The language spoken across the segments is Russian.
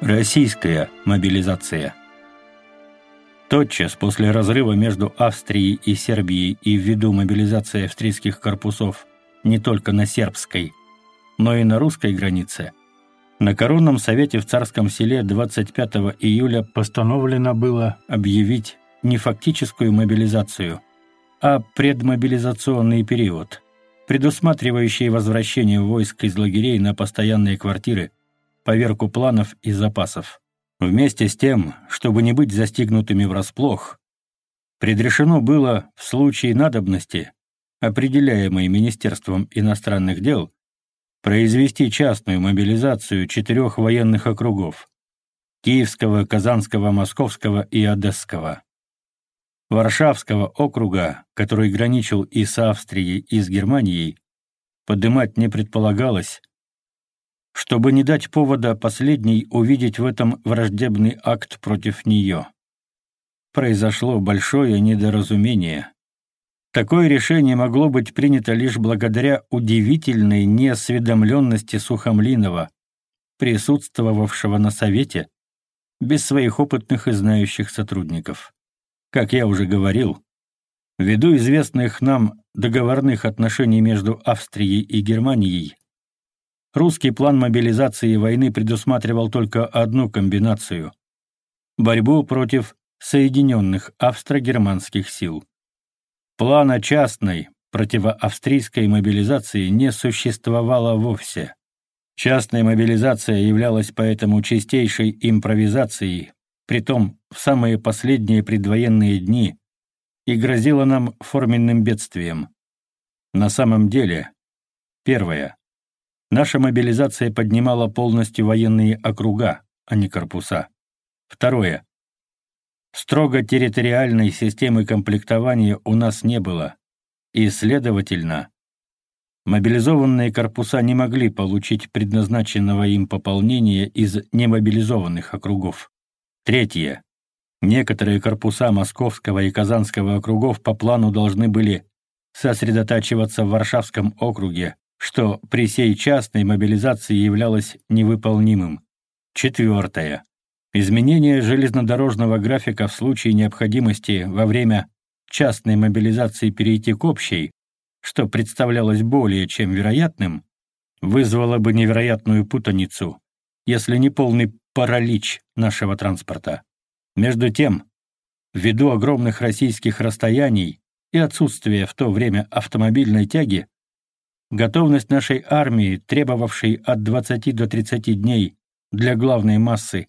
Российская мобилизация. Тотчас после разрыва между Австрией и Сербией и ввиду мобилизации австрийских корпусов не только на сербской, но и на русской границе, на Коронном совете в Царском селе 25 июля постановлено было объявить не фактическую мобилизацию, а предмобилизационный период, предусматривающий возвращение войск из лагерей на постоянные квартиры – поверку планов и запасов. Вместе с тем, чтобы не быть застигнутыми врасплох, предрешено было в случае надобности, определяемой Министерством иностранных дел, произвести частную мобилизацию четырех военных округов – Киевского, Казанского, Московского и Одесского. Варшавского округа, который граничил и с Австрией, и с Германией, поднимать не предполагалось, чтобы не дать повода последней увидеть в этом враждебный акт против нее. Произошло большое недоразумение. Такое решение могло быть принято лишь благодаря удивительной неосведомленности Сухомлинова, присутствовавшего на совете, без своих опытных и знающих сотрудников. Как я уже говорил, ввиду известных нам договорных отношений между Австрией и Германией, русский план мобилизации войны предусматривал только одну комбинацию – борьбу против Соединенных Австро-Германских сил. Плана частной, противоавстрийской мобилизации не существовало вовсе. Частная мобилизация являлась поэтому чистейшей импровизацией, притом в самые последние предвоенные дни, и грозила нам форменным бедствием. На самом деле, первое – Наша мобилизация поднимала полностью военные округа, а не корпуса. Второе. Строго территориальной системы комплектования у нас не было, и, следовательно, мобилизованные корпуса не могли получить предназначенного им пополнения из немобилизованных округов. Третье. Некоторые корпуса Московского и Казанского округов по плану должны были сосредотачиваться в Варшавском округе, что при сей частной мобилизации являлось невыполнимым. Четвертое. Изменение железнодорожного графика в случае необходимости во время частной мобилизации перейти к общей, что представлялось более чем вероятным, вызвало бы невероятную путаницу, если не полный паралич нашего транспорта. Между тем, ввиду огромных российских расстояний и отсутствия в то время автомобильной тяги, Готовность нашей армии, требовавшей от 20 до 30 дней для главной массы,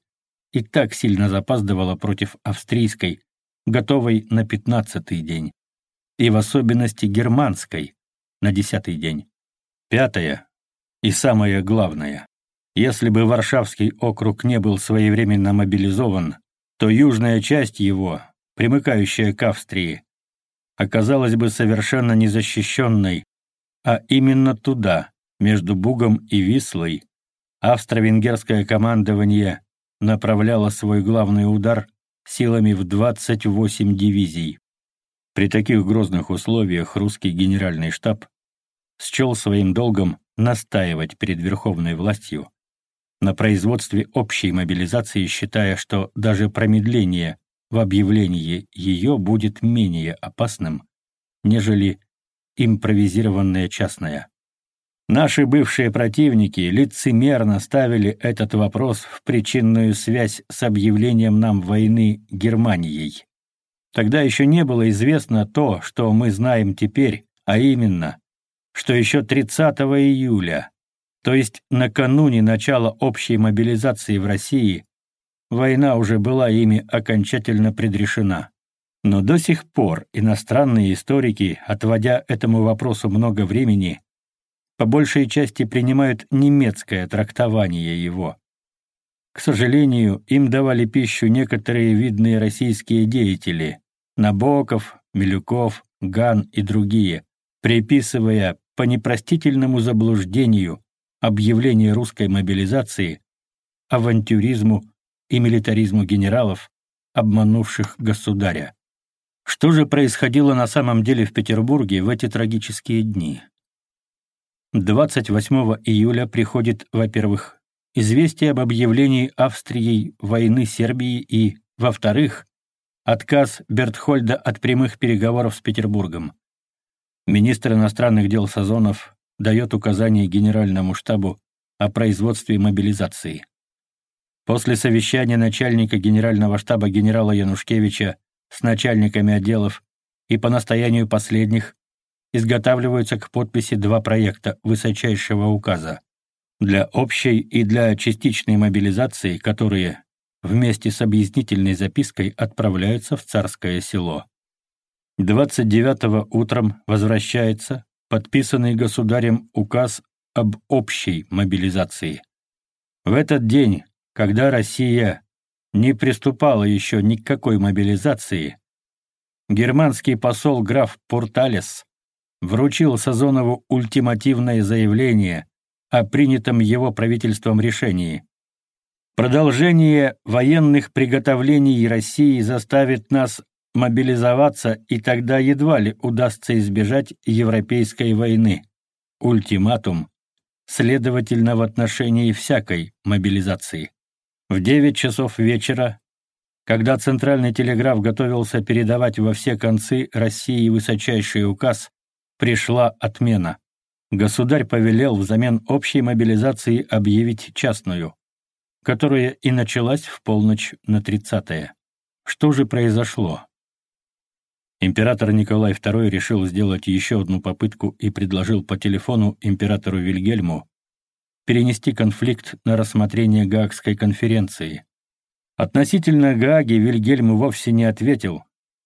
и так сильно запаздывала против австрийской, готовой на 15-й день, и в особенности германской, на 10-й день. Пятое, и самое главное, если бы Варшавский округ не был своевременно мобилизован, то южная часть его, примыкающая к Австрии, оказалась бы совершенно незащищенной а именно туда, между Бугом и Вислой, австро-венгерское командование направляло свой главный удар силами в 28 дивизий. При таких грозных условиях русский генеральный штаб счел своим долгом настаивать перед верховной властью на производстве общей мобилизации, считая, что даже промедление в объявлении ее будет менее опасным, нежели импровизированное частное. Наши бывшие противники лицемерно ставили этот вопрос в причинную связь с объявлением нам войны Германией. Тогда еще не было известно то, что мы знаем теперь, а именно, что еще 30 июля, то есть накануне начала общей мобилизации в России, война уже была ими окончательно предрешена. Но до сих пор иностранные историки, отводя этому вопросу много времени, по большей части принимают немецкое трактование его. К сожалению, им давали пищу некоторые видные российские деятели – Набоков, Милюков, Ган и другие, приписывая по непростительному заблуждению объявление русской мобилизации авантюризму и милитаризму генералов, обманувших государя. Что же происходило на самом деле в Петербурге в эти трагические дни? 28 июля приходит, во-первых, известие об объявлении Австрией войны Сербии и, во-вторых, отказ Бертхольда от прямых переговоров с Петербургом. Министр иностранных дел Сазонов дает указание Генеральному штабу о производстве мобилизации. После совещания начальника Генерального штаба генерала Янушкевича с начальниками отделов и по настоянию последних изготавливаются к подписи два проекта высочайшего указа для общей и для частичной мобилизации, которые вместе с объяснительной запиской отправляются в Царское село. 29 утром возвращается подписанный государем указ об общей мобилизации. В этот день, когда Россия не приступала еще ни к какой мобилизации, германский посол граф Порталес вручил Сазонову ультимативное заявление о принятом его правительством решении. Продолжение военных приготовлений России заставит нас мобилизоваться, и тогда едва ли удастся избежать европейской войны. Ультиматум, следовательно, в отношении всякой мобилизации. В 9 часов вечера, когда Центральный телеграф готовился передавать во все концы России высочайший указ, пришла отмена. Государь повелел взамен общей мобилизации объявить частную, которая и началась в полночь на 30-е. Что же произошло? Император Николай II решил сделать еще одну попытку и предложил по телефону императору Вильгельму перенести конфликт на рассмотрение Гаагской конференции. Относительно Гааги Вильгельм вовсе не ответил.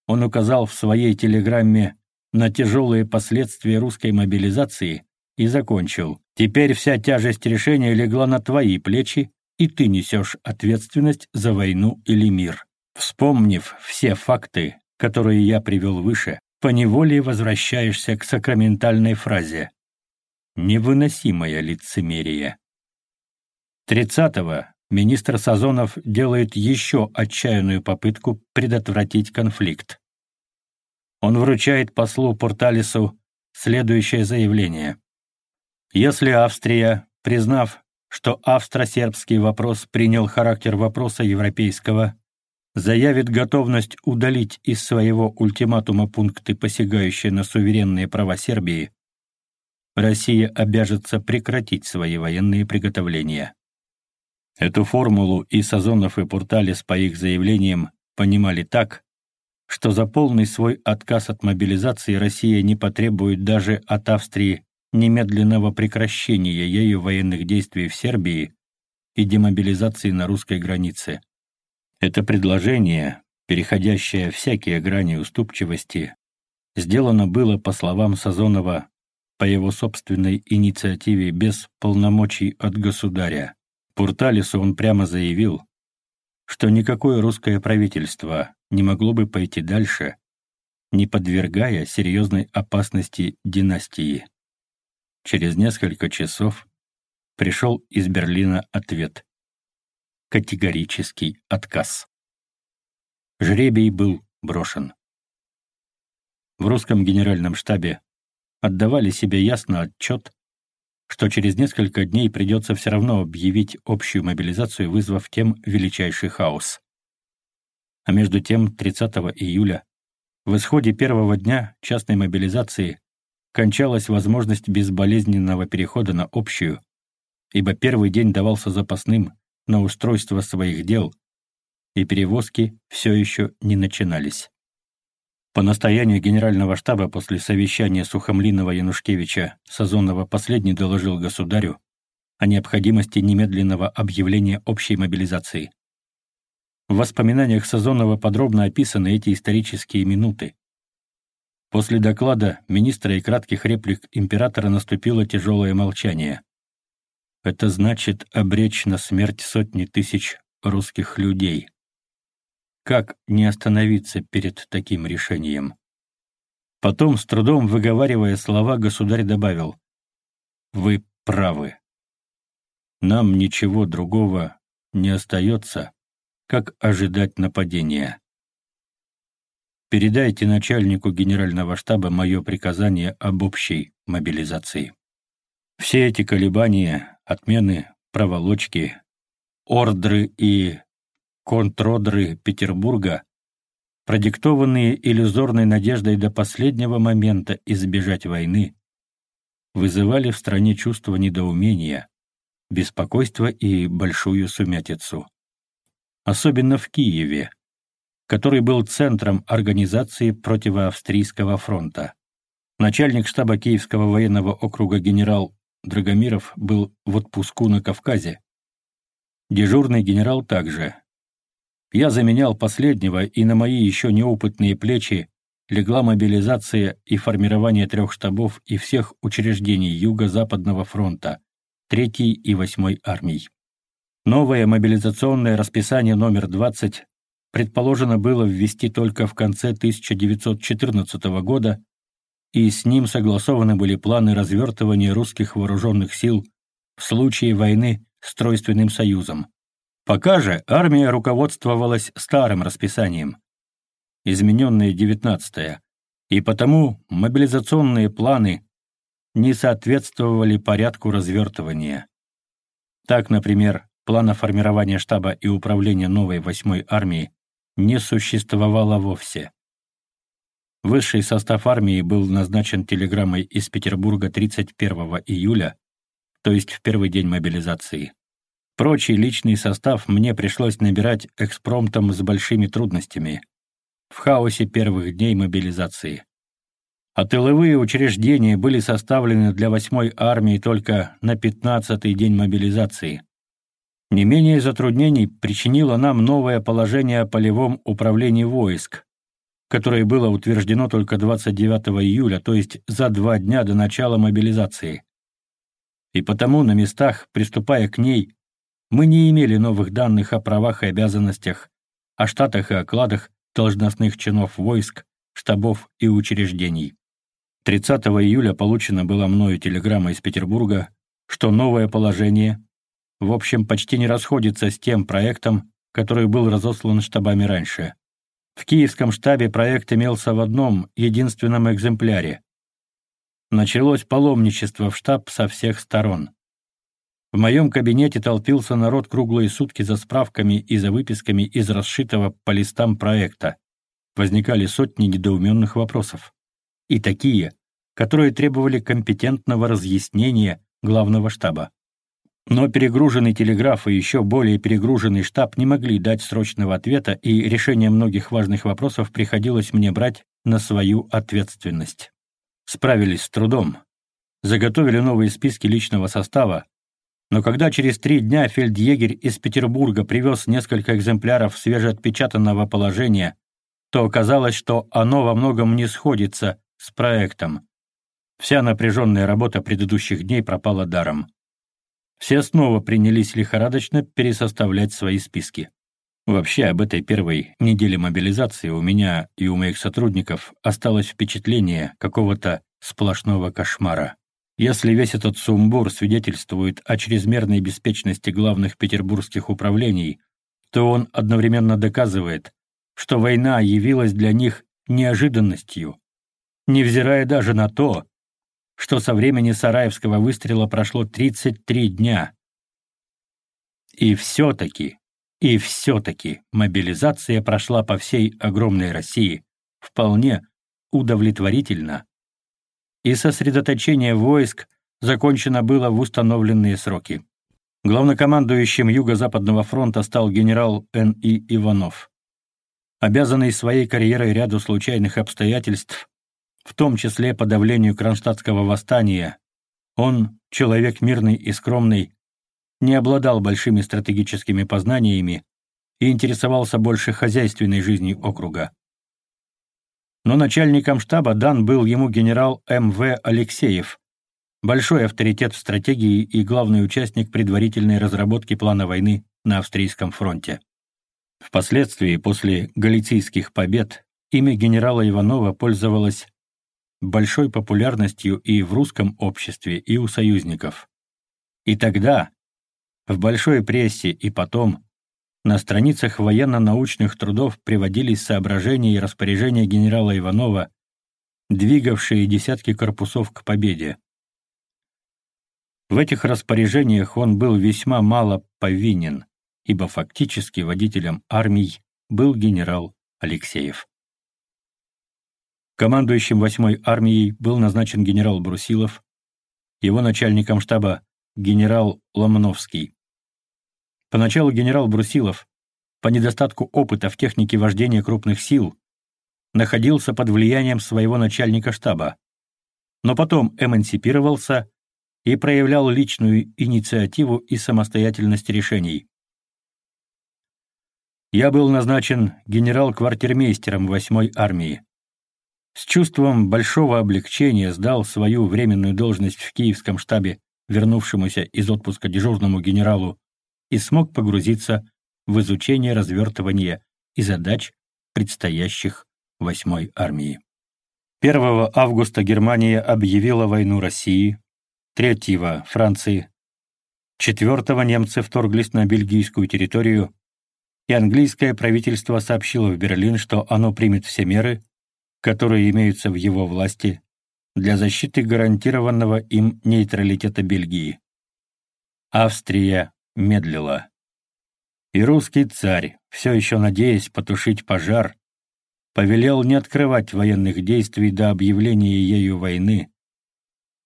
Он указал в своей телеграмме на тяжелые последствия русской мобилизации и закончил. «Теперь вся тяжесть решения легла на твои плечи, и ты несешь ответственность за войну или мир». Вспомнив все факты, которые я привел выше, поневоле возвращаешься к сакраментальной фразе Невыносимое лицемерие. 30-го министр Сазонов делает еще отчаянную попытку предотвратить конфликт. Он вручает послу Порталису следующее заявление. Если Австрия, признав, что австро-сербский вопрос принял характер вопроса европейского, заявит готовность удалить из своего ультиматума пункты, посягающие на суверенные права Сербии, Россия обяжется прекратить свои военные приготовления. Эту формулу и Сазонов, и Пурталес, по их заявлениям, понимали так, что за полный свой отказ от мобилизации Россия не потребует даже от Австрии немедленного прекращения ею военных действий в Сербии и демобилизации на русской границе. Это предложение, переходящее всякие грани уступчивости, сделано было, по словам Сазонова, по его собственной инициативе без полномочий от государя. Пурталису он прямо заявил, что никакое русское правительство не могло бы пойти дальше, не подвергая серьезной опасности династии. Через несколько часов пришел из Берлина ответ. Категорический отказ. Жребий был брошен. В русском генеральном штабе отдавали себе ясно отчет, что через несколько дней придется все равно объявить общую мобилизацию, вызвав тем величайший хаос. А между тем 30 июля в исходе первого дня частной мобилизации кончалась возможность безболезненного перехода на общую, ибо первый день давался запасным на устройство своих дел, и перевозки все еще не начинались. По настоянию Генерального штаба после совещания Сухомлинова-Янушкевича Сазонова последний доложил государю о необходимости немедленного объявления общей мобилизации. В воспоминаниях Сазонова подробно описаны эти исторические минуты. После доклада министра и кратких реплик императора наступило тяжелое молчание. Это значит обречь на смерть сотни тысяч русских людей. Как не остановиться перед таким решением? Потом, с трудом выговаривая слова, государь добавил, «Вы правы. Нам ничего другого не остается, как ожидать нападения. Передайте начальнику генерального штаба мое приказание об общей мобилизации. Все эти колебания, отмены, проволочки, ордры и контродры Петербурга, продиктованные иллюзорной надеждой до последнего момента избежать войны, вызывали в стране чувство недоумения, беспокойства и большую сумятицу. Особенно в Киеве, который был центром организации противоавстрийского фронта. Начальник штаба Киевского военного округа генерал Драгомиров был в отпуску на Кавказе. Дежурный генерал также, я заменял последнего, и на мои еще неопытные плечи легла мобилизация и формирование трех штабов и всех учреждений Юго-Западного фронта, 3-й и 8-й армий. Новое мобилизационное расписание номер 20 предположено было ввести только в конце 1914 года, и с ним согласованы были планы развертывания русских вооруженных сил в случае войны с Тройственным Союзом. Пока же армия руководствовалась старым расписанием, измененное 19-е, и потому мобилизационные планы не соответствовали порядку развертывания. Так, например, плана формирования штаба и управления новой 8-й армии не существовало вовсе. Высший состав армии был назначен телеграммой из Петербурга 31 июля, то есть в первый день мобилизации. Прочий личный состав мне пришлось набирать экспромтом с большими трудностями. В хаосе первых дней мобилизации. А тыловые учреждения были составлены для 8-й армии только на 15-й день мобилизации. Не менее затруднений причинило нам новое положение о полевом управлении войск, которое было утверждено только 29 июля, то есть за два дня до начала мобилизации. И потому на местах, приступая к ней, мы не имели новых данных о правах и обязанностях, о штатах и окладах должностных чинов войск, штабов и учреждений. 30 июля получена была мною телеграмма из Петербурга, что новое положение, в общем, почти не расходится с тем проектом, который был разослан штабами раньше. В киевском штабе проект имелся в одном, единственном экземпляре. Началось паломничество в штаб со всех сторон. В моем кабинете толпился народ круглые сутки за справками и за выписками из расшитого по листам проекта. Возникали сотни недоуменных вопросов. И такие, которые требовали компетентного разъяснения главного штаба. Но перегруженный телеграф и еще более перегруженный штаб не могли дать срочного ответа, и решение многих важных вопросов приходилось мне брать на свою ответственность. Справились с трудом. Заготовили новые списки личного состава, но когда через три дня фельдъегерь из Петербурга привез несколько экземпляров свежеотпечатанного положения, то оказалось, что оно во многом не сходится с проектом. Вся напряженная работа предыдущих дней пропала даром. Все снова принялись лихорадочно пересоставлять свои списки. Вообще, об этой первой неделе мобилизации у меня и у моих сотрудников осталось впечатление какого-то сплошного кошмара. Если весь этот сумбур свидетельствует о чрезмерной беспечности главных петербургских управлений, то он одновременно доказывает, что война явилась для них неожиданностью, невзирая даже на то, что со времени Сараевского выстрела прошло 33 дня. И все-таки, и все-таки мобилизация прошла по всей огромной России вполне удовлетворительно и сосредоточение войск закончено было в установленные сроки. Главнокомандующим Юго-Западного фронта стал генерал Н.И. Иванов. Обязанный своей карьерой ряду случайных обстоятельств, в том числе подавлению кронштадтского восстания, он, человек мирный и скромный, не обладал большими стратегическими познаниями и интересовался больше хозяйственной жизнью округа но начальником штаба дан был ему генерал М.В. Алексеев, большой авторитет в стратегии и главный участник предварительной разработки плана войны на австрийском фронте. Впоследствии, после галицийских побед, имя генерала Иванова пользовалось большой популярностью и в русском обществе, и у союзников. И тогда, в большой прессе и потом, на страницах военно-научных трудов приводились соображения и распоряжения генерала Иванова, двигавшие десятки корпусов к победе. В этих распоряжениях он был весьма мало повинен, ибо фактически водителем армий был генерал Алексеев. Командующим 8-й армией был назначен генерал Брусилов, его начальником штаба генерал Ломновский. Поначалу генерал Брусилов, по недостатку опыта в технике вождения крупных сил, находился под влиянием своего начальника штаба, но потом эмансипировался и проявлял личную инициативу и самостоятельность решений. Я был назначен генерал-квартирмейстером 8-й армии. С чувством большого облегчения сдал свою временную должность в киевском штабе вернувшемуся из отпуска дежурному генералу и смог погрузиться в изучение развертывания и задач предстоящих 8-й армии. 1 августа Германия объявила войну России, 3 — Франции, 4 немцы вторглись на бельгийскую территорию, и английское правительство сообщило в Берлин, что оно примет все меры, которые имеются в его власти, для защиты гарантированного им нейтралитета Бельгии. Австрия медлила. И русский царь, все еще надеясь потушить пожар, повелел не открывать военных действий до объявления ею войны,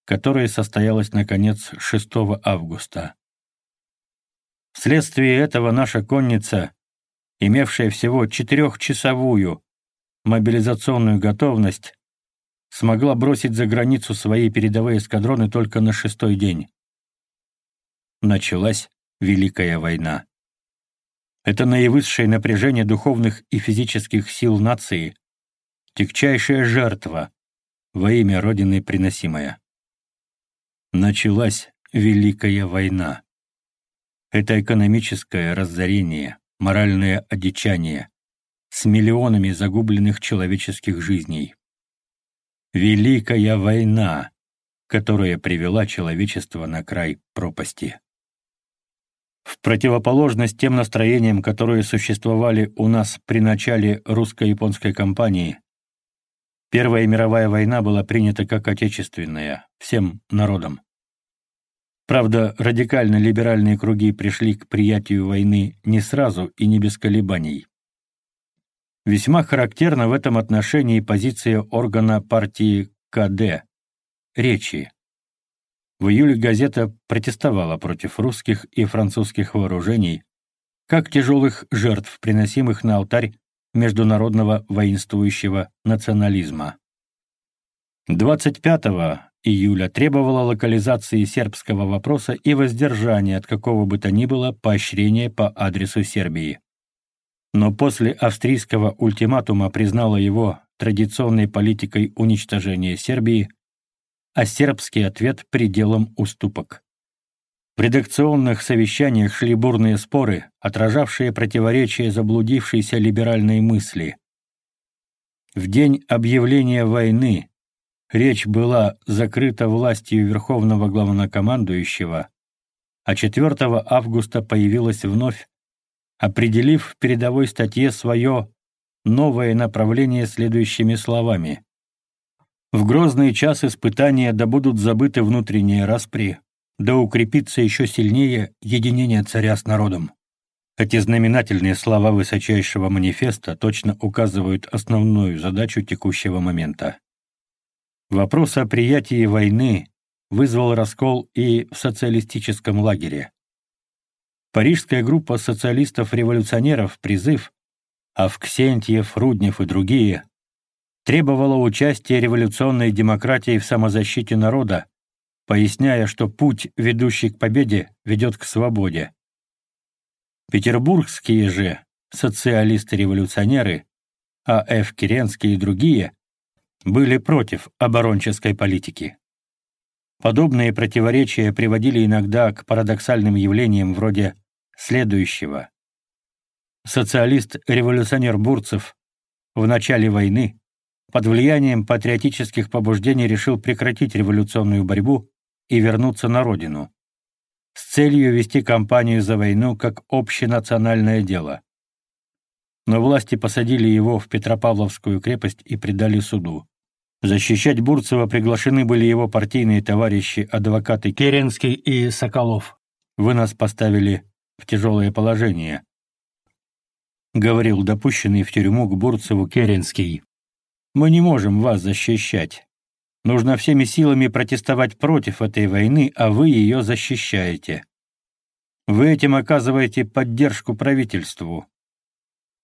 которая состоялась, наконец, 6 августа. Вследствие этого наша конница, имевшая всего четырехчасовую мобилизационную готовность, смогла бросить за границу свои передовые эскадроны только на шестой день. Началась Великая война. Это наивысшее напряжение духовных и физических сил нации, тягчайшая жертва во имя Родины приносимая. Началась Великая война. Это экономическое разорение, моральное одичание с миллионами загубленных человеческих жизней. Великая война, которая привела человечество на край пропасти. В противоположность тем настроениям, которые существовали у нас при начале русско-японской кампании, Первая мировая война была принята как отечественная, всем народом. Правда, радикально-либеральные круги пришли к приятию войны не сразу и не без колебаний. Весьма характерна в этом отношении позиция органа партии КД – речи, в июле газета протестовала против русских и французских вооружений как тяжелых жертв, приносимых на алтарь международного воинствующего национализма. 25 июля требовала локализации сербского вопроса и воздержания от какого бы то ни было поощрения по адресу Сербии. Но после австрийского ультиматума признала его традиционной политикой уничтожения Сербии а сербский ответ пределом уступок. В редакционных совещаниях шли бурные споры, отражавшие противоречия заблудившейся либеральной мысли. В день объявления войны речь была закрыта властью Верховного Главнокомандующего, а 4 августа появилась вновь, определив в передовой статье свое новое направление следующими словами. В грозные часы испытания да будут забыты внутренние распри, да укрепится еще сильнее единение царя с народом. Эти знаменательные слова высочайшего манифеста точно указывают основную задачу текущего момента. Вопрос о приятии войны вызвал раскол и в социалистическом лагере. Парижская группа социалистов-революционеров «Призыв», а в Ксентьев, Руднев и другие – требовала участия революционной демократии в самозащите народа, поясняя, что путь, ведущий к победе, ведет к свободе. Петербургские же социалисты-революционеры, А.Ф. Керенский и другие, были против оборонческой политики. Подобные противоречия приводили иногда к парадоксальным явлениям вроде следующего. Социалист-революционер Бурцев в начале войны под влиянием патриотических побуждений решил прекратить революционную борьбу и вернуться на родину с целью вести кампанию за войну как общенациональное дело. Но власти посадили его в Петропавловскую крепость и предали суду. Защищать Бурцева приглашены были его партийные товарищи, адвокаты Керенский и Соколов. «Вы нас поставили в тяжелое положение», — говорил допущенный в тюрьму к Бурцеву Керенский мы не можем вас защищать. Нужно всеми силами протестовать против этой войны, а вы ее защищаете. Вы этим оказываете поддержку правительству.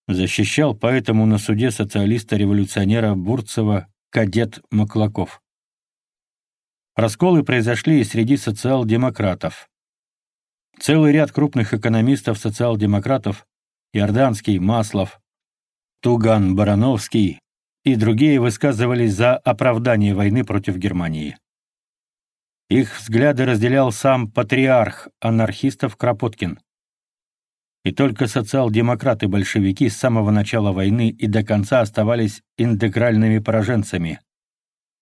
Защищал поэтому на суде социалиста-революционера Бурцева кадет Маклаков. Расколы произошли и среди социал-демократов. Целый ряд крупных экономистов-социал-демократов – Иорданский, Маслов, Туган, Барановский, и другие высказывались за оправдание войны против Германии. Их взгляды разделял сам патриарх анархистов Кропоткин. И только социал-демократы-большевики с самого начала войны и до конца оставались интегральными пораженцами,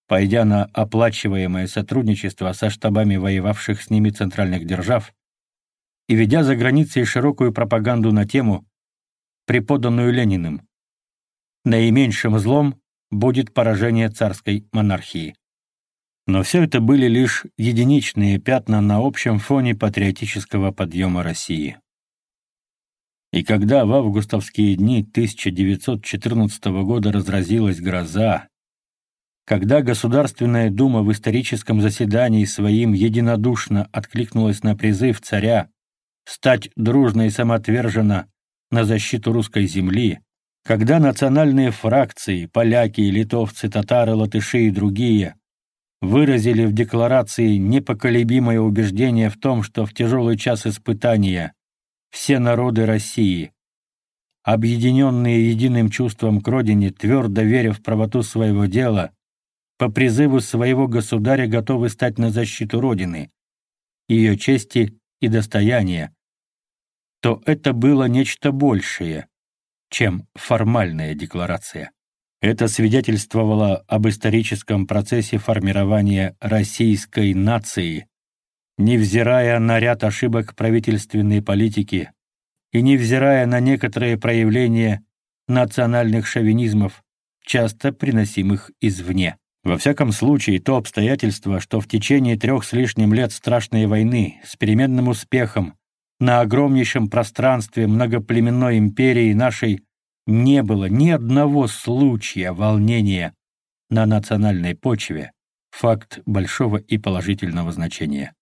пойдя на оплачиваемое сотрудничество со штабами воевавших с ними центральных держав и ведя за границей широкую пропаганду на тему, преподанную Лениным наименьшим злом будет поражение царской монархии. Но все это были лишь единичные пятна на общем фоне патриотического подъема России. И когда в августовские дни 1914 года разразилась гроза, когда Государственная Дума в историческом заседании своим единодушно откликнулась на призыв царя стать дружно и самоотверженно на защиту русской земли, когда национальные фракции, поляки, литовцы, татары, латыши и другие, выразили в декларации непоколебимое убеждение в том, что в тяжелый час испытания все народы России, объединенные единым чувством к родине, твердо веря в правоту своего дела, по призыву своего государя готовы стать на защиту Родины, ее чести и достояния, то это было нечто большее, чем формальная декларация. Это свидетельствовало об историческом процессе формирования российской нации, невзирая на ряд ошибок правительственной политики и невзирая на некоторые проявления национальных шовинизмов, часто приносимых извне. Во всяком случае, то обстоятельство, что в течение трех с лишним лет страшной войны с переменным успехом на огромнейшем пространстве многоплеменной империи нашей не было ни одного случая волнения на национальной почве, факт большого и положительного значения.